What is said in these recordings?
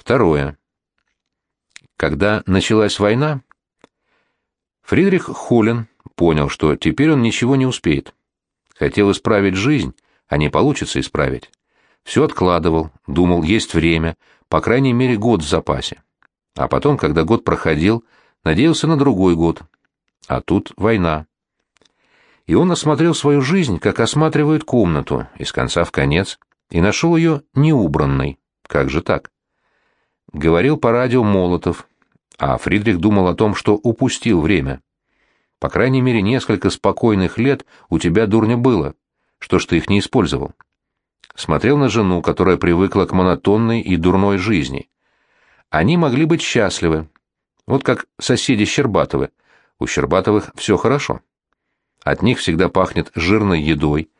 Второе. Когда началась война, Фридрих Хулин понял, что теперь он ничего не успеет. Хотел исправить жизнь, а не получится исправить. Все откладывал, думал, есть время, по крайней мере год в запасе. А потом, когда год проходил, надеялся на другой год. А тут война. И он осмотрел свою жизнь, как осматривают комнату, из конца в конец, и нашел ее неубранной. Как же так? Говорил по радио Молотов, а Фридрих думал о том, что упустил время. По крайней мере, несколько спокойных лет у тебя, дурня, было. Что ж ты их не использовал? Смотрел на жену, которая привыкла к монотонной и дурной жизни. Они могли быть счастливы. Вот как соседи Щербатовы. У Щербатовых все хорошо. От них всегда пахнет жирной едой.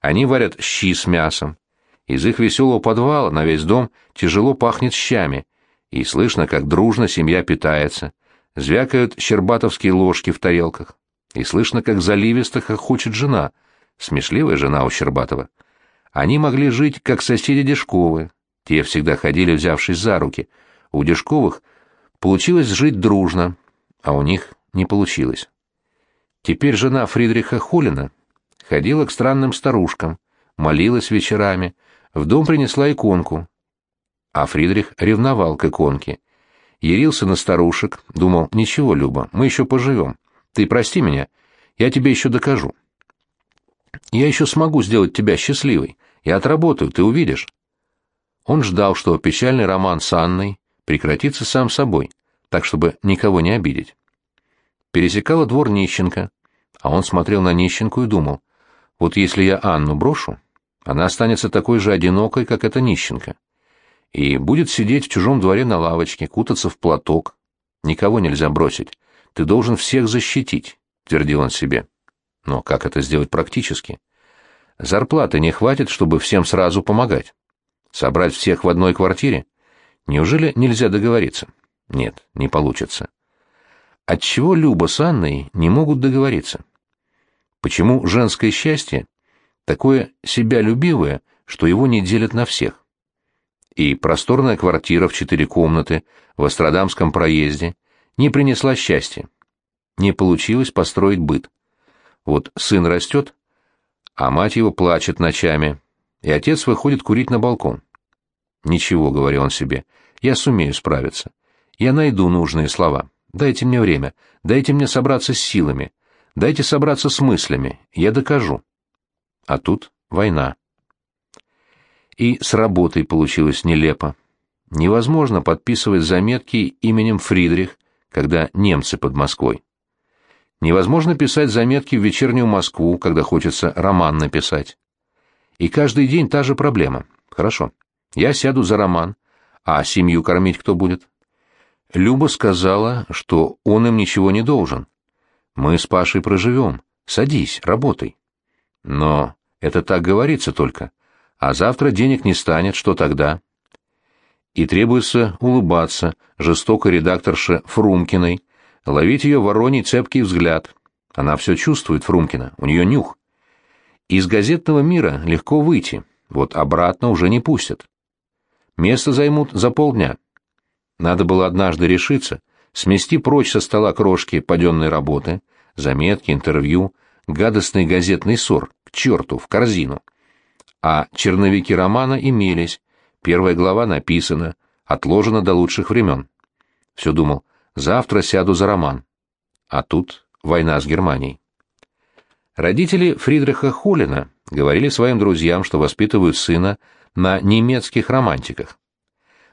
Они варят щи с мясом. Из их веселого подвала на весь дом тяжело пахнет щами, и слышно, как дружно семья питается. Звякают щербатовские ложки в тарелках. И слышно, как заливисто хохочет жена, смешливая жена у Щербатова. Они могли жить, как соседи Дежковы. Те всегда ходили, взявшись за руки. У Дежковых получилось жить дружно, а у них не получилось. Теперь жена Фридриха Хулина ходила к странным старушкам, молилась вечерами, в дом принесла иконку. А Фридрих ревновал к иконке. Ярился на старушек, думал, ничего, Люба, мы еще поживем. Ты прости меня, я тебе еще докажу. Я еще смогу сделать тебя счастливой. Я отработаю, ты увидишь. Он ждал, что печальный роман с Анной прекратится сам собой, так, чтобы никого не обидеть. Пересекала двор нищенка, а он смотрел на нищенку и думал, вот если я Анну брошу, она останется такой же одинокой, как эта нищенка. И будет сидеть в чужом дворе на лавочке, кутаться в платок. Никого нельзя бросить. Ты должен всех защитить, твердил он себе. Но как это сделать практически? Зарплаты не хватит, чтобы всем сразу помогать. Собрать всех в одной квартире? Неужели нельзя договориться? Нет, не получится. Отчего Люба с Анной не могут договориться? Почему женское счастье такое себялюбивое, что его не делят на всех. И просторная квартира в четыре комнаты в Астрадамском проезде не принесла счастья. Не получилось построить быт. Вот сын растет, а мать его плачет ночами, и отец выходит курить на балкон. «Ничего», — говорил он себе, — «я сумею справиться. Я найду нужные слова. Дайте мне время, дайте мне собраться с силами, дайте собраться с мыслями, я докажу». А тут война. И с работой получилось нелепо. Невозможно подписывать заметки именем Фридрих, когда немцы под Москвой. Невозможно писать заметки в вечернюю Москву, когда хочется роман написать. И каждый день та же проблема. Хорошо, я сяду за роман, а семью кормить кто будет? Люба сказала, что он им ничего не должен. Мы с Пашей проживем. Садись, работай. Но это так говорится только. А завтра денег не станет, что тогда? И требуется улыбаться жестокой редакторше Фрумкиной, ловить ее вороний цепкий взгляд. Она все чувствует, Фрумкина, у нее нюх. Из газетного мира легко выйти, вот обратно уже не пустят. Место займут за полдня. Надо было однажды решиться, смести прочь со стола крошки паденной работы, заметки, интервью, гадостный газетный ссор, к черту, в корзину. А черновики романа имелись, первая глава написана, отложена до лучших времен. Все думал, завтра сяду за роман. А тут война с Германией. Родители Фридриха Хулина говорили своим друзьям, что воспитывают сына на немецких романтиках.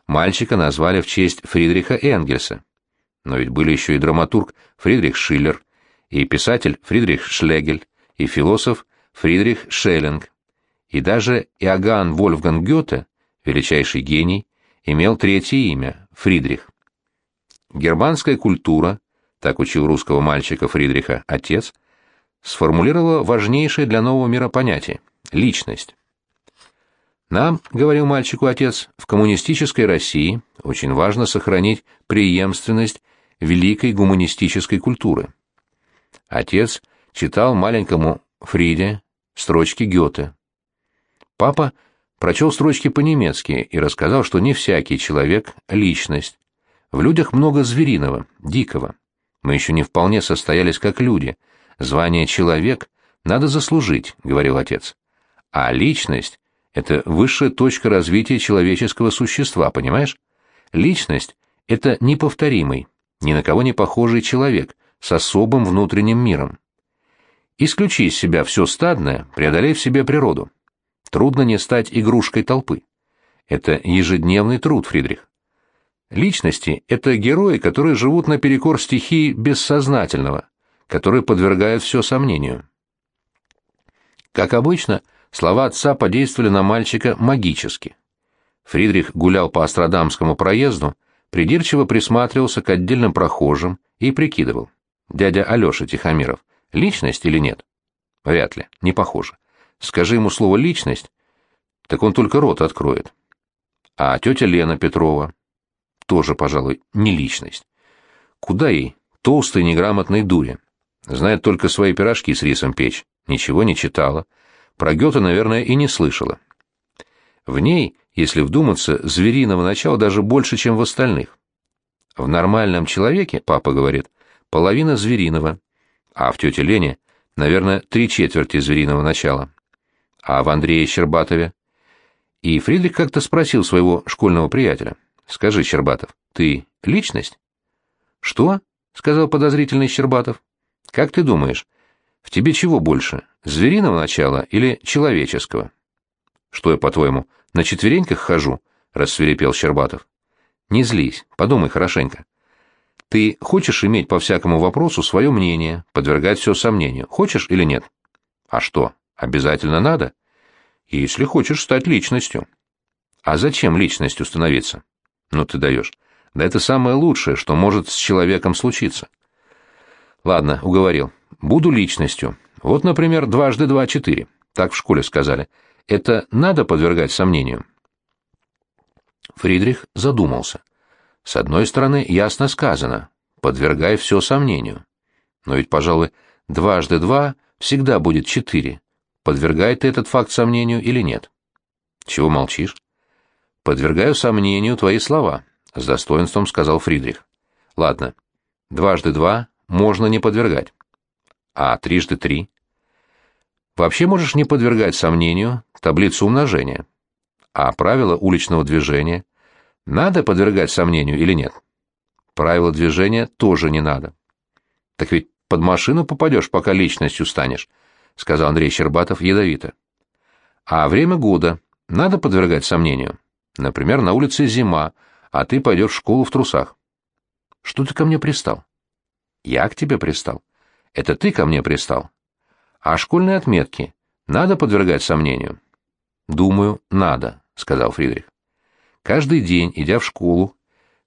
Мальчика назвали в честь Фридриха Энгельса. Но ведь были еще и драматург Фридрих Шиллер, и писатель Фридрих Шлегель, и философ Фридрих Шеллинг. И даже Иоганн Вольфганг Гёте, величайший гений, имел третье имя – Фридрих. Германская культура, так учил русского мальчика Фридриха отец, сформулировала важнейшее для нового мира понятие – личность. Нам, говорил мальчику отец, в коммунистической России очень важно сохранить преемственность великой гуманистической культуры. Отец читал маленькому Фриде строчки Гёте. Папа прочел строчки по-немецки и рассказал, что не всякий человек — личность. В людях много звериного, дикого. Мы еще не вполне состоялись как люди. Звание «человек» надо заслужить, — говорил отец. А личность — это высшая точка развития человеческого существа, понимаешь? Личность — это неповторимый, ни на кого не похожий человек с особым внутренним миром. Исключи из себя все стадное, преодолей в себе природу. Трудно не стать игрушкой толпы. Это ежедневный труд, Фридрих. Личности — это герои, которые живут наперекор стихии бессознательного, которые подвергают все сомнению. Как обычно, слова отца подействовали на мальчика магически. Фридрих гулял по Астрадамскому проезду, придирчиво присматривался к отдельным прохожим и прикидывал. Дядя Алеша Тихомиров — Личность или нет? Вряд ли, не похоже. Скажи ему слово «личность», так он только рот откроет. А тетя Лена Петрова тоже, пожалуй, не личность. Куда ей, толстой неграмотной дуре? Знает только свои пирожки с рисом печь, ничего не читала. Про Гёте, наверное, и не слышала. В ней, если вдуматься, звериного начала даже больше, чем в остальных. В нормальном человеке, папа говорит, половина звериного, а в тете Лене, наверное, три четверти звериного начала. А в Андрее Щербатове? И Фридрих как-то спросил своего школьного приятеля. «Скажи, Щербатов, ты личность?» «Что?» — сказал подозрительный Щербатов. «Как ты думаешь, в тебе чего больше, звериного начала или человеческого?» «Что я, по-твоему, на четвереньках хожу?» — рассверепел Щербатов. «Не злись, подумай хорошенько. Ты хочешь иметь по всякому вопросу свое мнение, подвергать все сомнению? Хочешь или нет? А что, обязательно надо? Если хочешь стать личностью. А зачем личностью становиться? Ну ты даешь. Да это самое лучшее, что может с человеком случиться. Ладно, уговорил. Буду личностью. Вот, например, дважды два — четыре. Так в школе сказали. Это надо подвергать сомнению? Фридрих задумался. С одной стороны, ясно сказано, подвергай все сомнению. Но ведь, пожалуй, дважды два всегда будет четыре. Подвергай ты этот факт сомнению или нет? Чего молчишь? Подвергаю сомнению твои слова, с достоинством сказал Фридрих. Ладно, дважды два можно не подвергать. А трижды три? Вообще можешь не подвергать сомнению таблицу умножения. А правила уличного движения надо подвергать сомнению или нет? Правила движения тоже не надо. Так ведь под машину попадешь, пока личностью станешь, сказал Андрей Щербатов ядовито. А время года надо подвергать сомнению. Например, на улице зима, а ты пойдешь в школу в трусах. Что ты ко мне пристал? Я к тебе пристал. Это ты ко мне пристал. А школьные отметки надо подвергать сомнению? Думаю, надо, сказал Фридрих. Каждый день, идя в школу,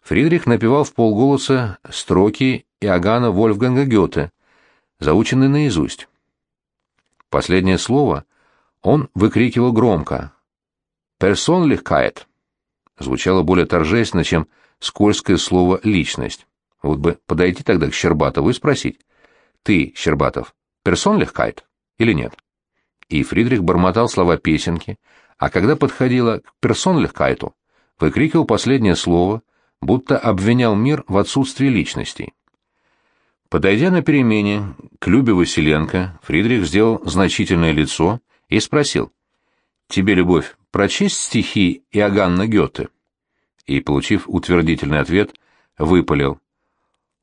Фридрих напевал в полголоса строки Иоганна Вольфганга Гёте, заученные наизусть. Последнее слово он выкрикивал громко. «Персонлихкайт» звучало более торжественно, чем скользкое слово «личность». Вот бы подойти тогда к Щербатову и спросить. «Ты, Щербатов, персонлихкайт или нет?» И Фридрих бормотал слова песенки, а когда подходило к персонлихкайту, выкрикивал последнее слово, будто обвинял мир в отсутствии личностей. Подойдя на перемене к Любе Василенко, Фридрих сделал значительное лицо и спросил, «Тебе, Любовь, прочесть стихи Иоганна Гёте?» И, получив утвердительный ответ, выпалил,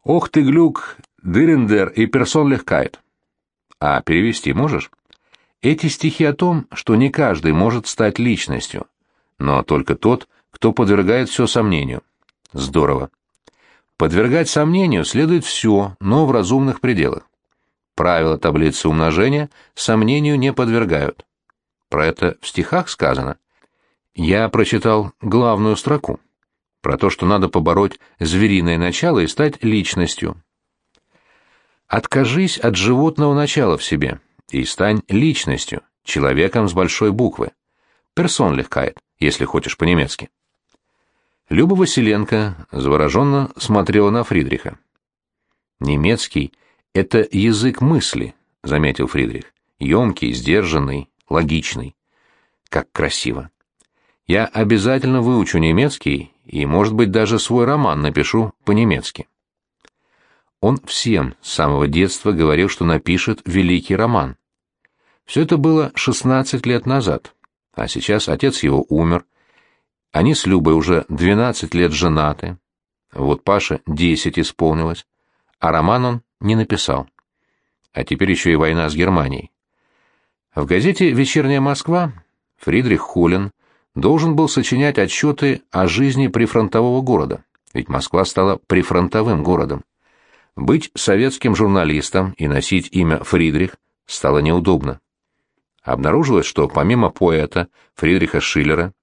«Ох ты, глюк, дырендер и персон легкает». А перевести можешь? Эти стихи о том, что не каждый может стать личностью, но только тот, кто подвергает все сомнению. Здорово. Подвергать сомнению следует все, но в разумных пределах. Правила таблицы умножения сомнению не подвергают. Про это в стихах сказано. Я прочитал главную строку. Про то, что надо побороть звериное начало и стать личностью. Откажись от животного начала в себе и стань личностью, человеком с большой буквы. Персон легкает, если хочешь по-немецки. Люба Василенко завороженно смотрела на Фридриха. «Немецкий — это язык мысли», — заметил Фридрих. «Емкий, сдержанный, логичный. Как красиво. Я обязательно выучу немецкий и, может быть, даже свой роман напишу по-немецки. Он всем с самого детства говорил, что напишет великий роман. Все это было 16 лет назад, а сейчас отец его умер. Они с Любой уже 12 лет женаты. Вот Паше 10 исполнилось, а роман он не написал. А теперь еще и война с Германией. В газете «Вечерняя Москва» Фридрих Хулин должен был сочинять отчеты о жизни прифронтового города, ведь Москва стала прифронтовым городом. Быть советским журналистом и носить имя Фридрих стало неудобно. Обнаружилось, что помимо поэта Фридриха Шиллера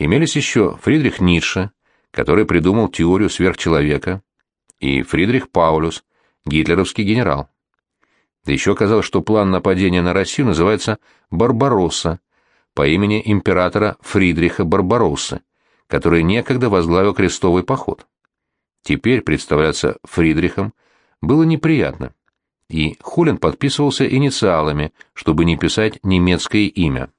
имелись еще Фридрих Ницше, который придумал теорию сверхчеловека, и Фридрих Паулюс, гитлеровский генерал. Да еще оказалось, что план нападения на Россию называется «Барбаросса», по имени императора Фридриха Барбароссы, который некогда возглавил крестовый поход. Теперь представляться Фридрихом было неприятно, и Хулин подписывался инициалами, чтобы не писать немецкое имя.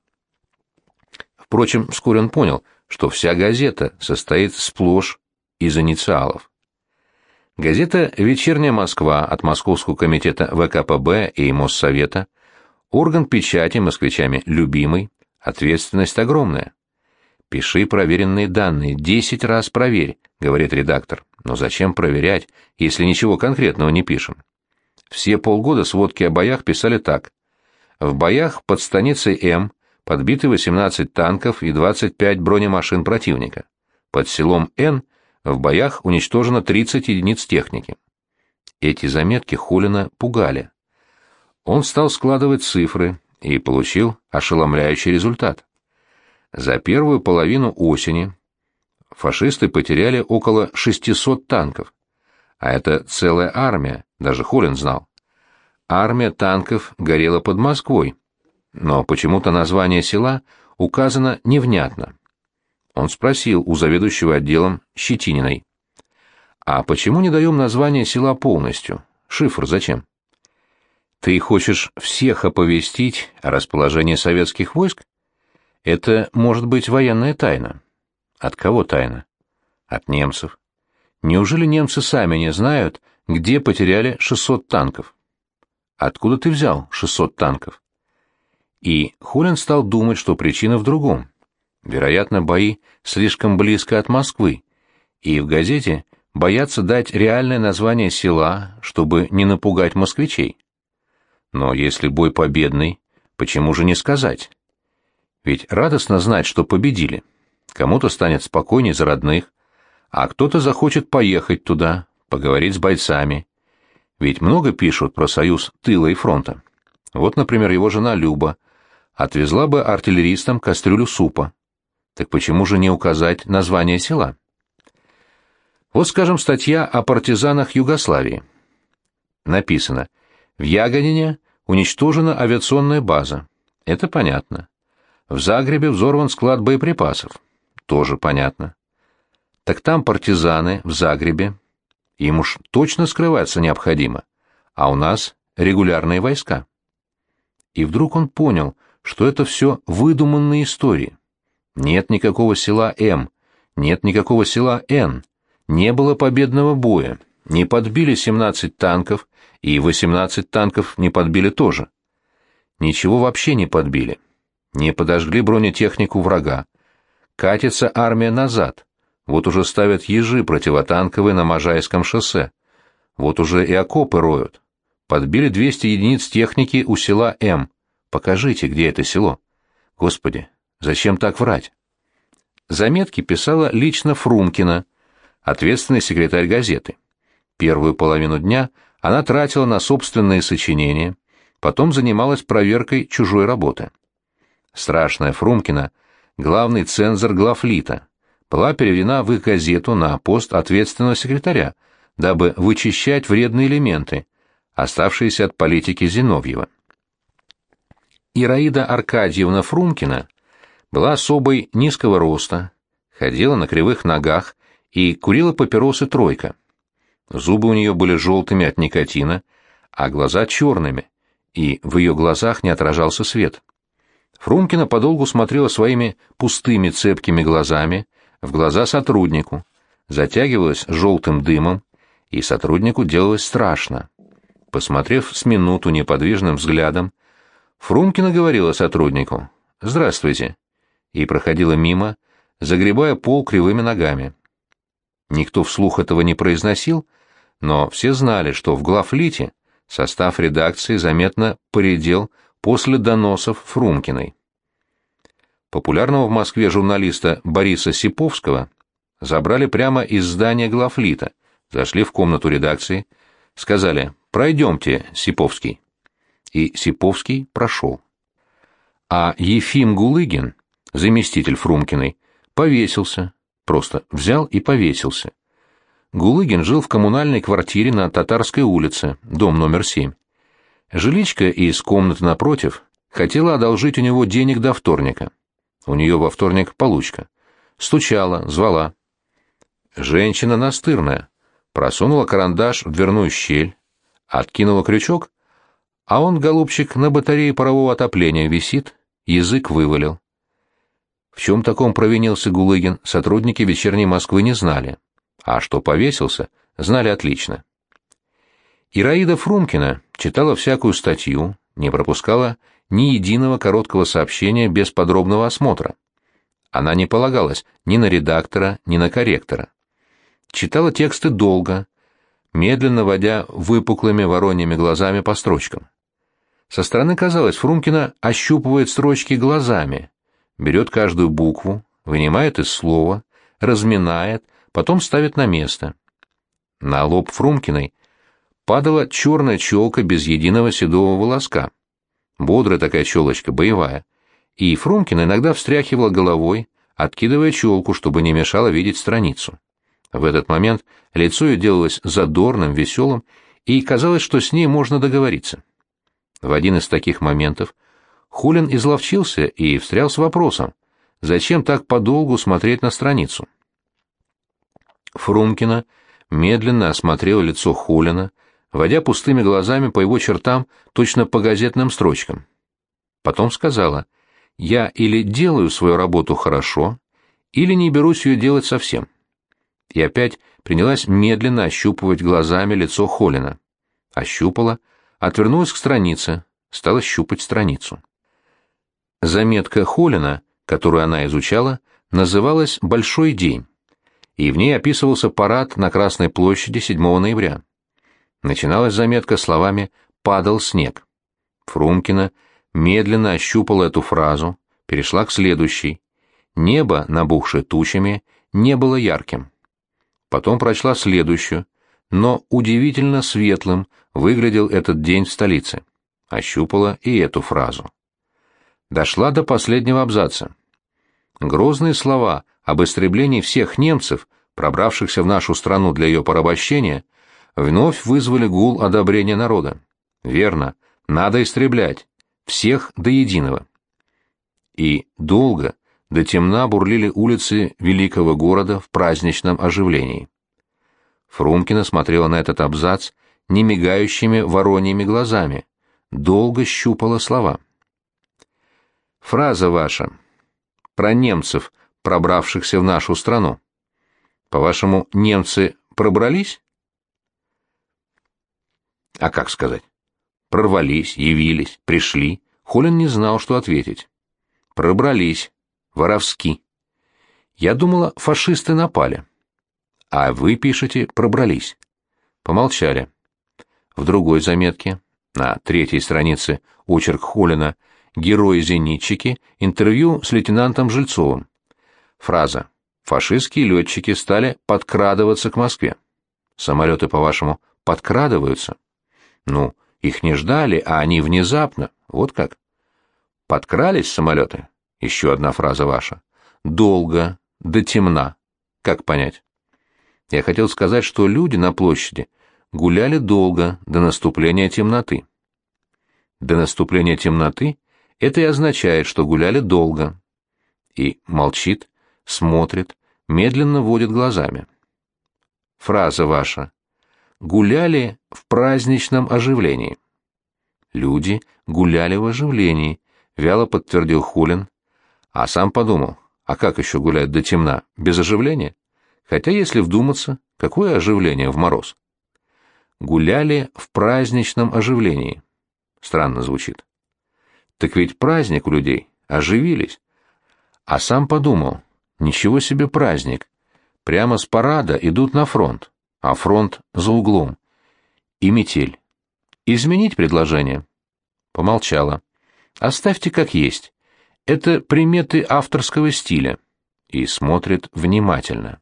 Впрочем, вскоре он понял, что вся газета состоит сплошь из инициалов. Газета «Вечерняя Москва» от Московского комитета ВКПБ и Моссовета, орган печати москвичами любимый, ответственность огромная. «Пиши проверенные данные, десять раз проверь», — говорит редактор. «Но зачем проверять, если ничего конкретного не пишем?» Все полгода сводки о боях писали так. В боях под станицей М подбиты 18 танков и 25 бронемашин противника. Под селом Н в боях уничтожено 30 единиц техники. Эти заметки Хулина пугали. Он стал складывать цифры и получил ошеломляющий результат. За первую половину осени фашисты потеряли около 600 танков. А это целая армия, даже Хулин знал. Армия танков горела под Москвой, но почему-то название села указано невнятно. Он спросил у заведующего отделом Щетининой. «А почему не даем название села полностью? Шифр зачем?» «Ты хочешь всех оповестить о расположении советских войск? Это может быть военная тайна». «От кого тайна?» «От немцев. Неужели немцы сами не знают, где потеряли 600 танков?» «Откуда ты взял 600 танков?» И Хулин стал думать, что причина в другом. Вероятно, бои слишком близко от Москвы, и в газете боятся дать реальное название села, чтобы не напугать москвичей. Но если бой победный, почему же не сказать? Ведь радостно знать, что победили. Кому-то станет спокойнее за родных, а кто-то захочет поехать туда, поговорить с бойцами. Ведь много пишут про союз тыла и фронта. Вот, например, его жена Люба отвезла бы артиллеристам кастрюлю супа. Так почему же не указать название села? Вот, скажем, статья о партизанах Югославии. Написано «В Ягонине уничтожена авиационная база». Это понятно. В Загребе взорван склад боеприпасов. Тоже понятно. Так там партизаны, в Загребе. Им уж точно скрываться необходимо. А у нас регулярные войска. И вдруг он понял, что это все выдуманные истории. Нет никакого села М, нет никакого села Н, не было победного боя, не подбили 17 танков, и 18 танков не подбили тоже. Ничего вообще не подбили. Не подожгли бронетехнику врага. Катится армия назад. Вот уже ставят ежи противотанковые на Можайском шоссе. Вот уже и окопы роют. Подбили 200 единиц техники у села М. Покажите, где это село. Господи, Зачем так врать? Заметки писала лично Фрумкина, ответственный секретарь газеты. Первую половину дня она тратила на собственные сочинения, потом занималась проверкой чужой работы. Страшная Фрумкина, главный цензор главлита, была переведена в их газету на пост ответственного секретаря, дабы вычищать вредные элементы, оставшиеся от политики Зиновьева. Ираида Аркадьевна Фрумкина была особой низкого роста, ходила на кривых ногах и курила папиросы тройка. Зубы у нее были желтыми от никотина, а глаза черными, и в ее глазах не отражался свет. Фрумкина подолгу смотрела своими пустыми цепкими глазами в глаза сотруднику, затягивалась желтым дымом, и сотруднику делалось страшно. Посмотрев с минуту неподвижным взглядом, Фрумкина говорила сотруднику «Здравствуйте» и проходила мимо, загребая пол кривыми ногами. Никто вслух этого не произносил, но все знали, что в главлите состав редакции заметно поредел после доносов Фрумкиной. Популярного в Москве журналиста Бориса Сиповского забрали прямо из здания главлита, зашли в комнату редакции, сказали «Пройдемте, Сиповский». И Сиповский прошел. А Ефим Гулыгин, заместитель Фрумкиной, повесился, просто взял и повесился. Гулыгин жил в коммунальной квартире на Татарской улице, дом номер 7. Жиличка из комнаты напротив хотела одолжить у него денег до вторника. У нее во вторник получка. Стучала, звала. Женщина настырная. Просунула карандаш в дверную щель, откинула крючок, а он, голубчик, на батарее парового отопления висит, язык вывалил. В чем таком провинился Гулыгин, сотрудники «Вечерней Москвы» не знали. А что повесился, знали отлично. Ираида Фрумкина читала всякую статью, не пропускала ни единого короткого сообщения без подробного осмотра. Она не полагалась ни на редактора, ни на корректора. Читала тексты долго, медленно водя выпуклыми вороньими глазами по строчкам. Со стороны казалось, Фрумкина ощупывает строчки глазами, берет каждую букву, вынимает из слова, разминает, потом ставит на место. На лоб Фрумкиной падала черная челка без единого седого волоска. Бодрая такая челочка, боевая. И Фрумкина иногда встряхивала головой, откидывая челку, чтобы не мешало видеть страницу. В этот момент лицо ее делалось задорным, веселым, и казалось, что с ней можно договориться. В один из таких моментов Хулин изловчился и встрял с вопросом, зачем так подолгу смотреть на страницу. Фрумкина медленно осмотрела лицо Хулина, водя пустыми глазами по его чертам, точно по газетным строчкам. Потом сказала, «Я или делаю свою работу хорошо, или не берусь ее делать совсем». И опять принялась медленно ощупывать глазами лицо Холина. Ощупала, отвернулась к странице, стала щупать страницу. Заметка Холина, которую она изучала, называлась «Большой день», и в ней описывался парад на Красной площади 7 ноября. Начиналась заметка словами «падал снег». Фрумкина медленно ощупала эту фразу, перешла к следующей. Небо, набухшее тучами, не было ярким. Потом прочла следующую, но удивительно светлым выглядел этот день в столице. Ощупала и эту фразу. Дошла до последнего абзаца. Грозные слова об истреблении всех немцев, пробравшихся в нашу страну для ее порабощения, вновь вызвали гул одобрения народа. Верно, надо истреблять. Всех до единого. И долго, до темна бурлили улицы великого города в праздничном оживлении. Фрумкина смотрела на этот абзац немигающими вороньими глазами, долго щупала слова. «Фраза ваша. Про немцев, пробравшихся в нашу страну. По-вашему, немцы пробрались?» А как сказать? Прорвались, явились, пришли. Холин не знал, что ответить. Пробрались. Воровски. Я думала, фашисты напали. А вы пишете «пробрались». Помолчали. В другой заметке, на третьей странице очерк Холина «Герои-зенитчики», интервью с лейтенантом Жильцовым. Фраза «Фашистские летчики стали подкрадываться к Москве». Самолеты, по-вашему, подкрадываются? Ну, их не ждали, а они внезапно. Вот как. Подкрались самолеты? Еще одна фраза ваша. Долго, до темна. Как понять? Я хотел сказать, что люди на площади гуляли долго, до наступления темноты. До наступления темноты это и означает, что гуляли долго. И молчит, смотрит, медленно водит глазами. Фраза ваша гуляли в праздничном оживлении. Люди гуляли в оживлении, вяло подтвердил Хулин, а сам подумал, а как еще гулять до темна, без оживления? Хотя, если вдуматься, какое оживление в мороз? Гуляли в праздничном оживлении. Странно звучит. Так ведь праздник у людей, оживились. А сам подумал, ничего себе праздник. Прямо с парада идут на фронт, а фронт за углом. И метель. Изменить предложение? Помолчала. Оставьте как есть. Это приметы авторского стиля. И смотрит внимательно.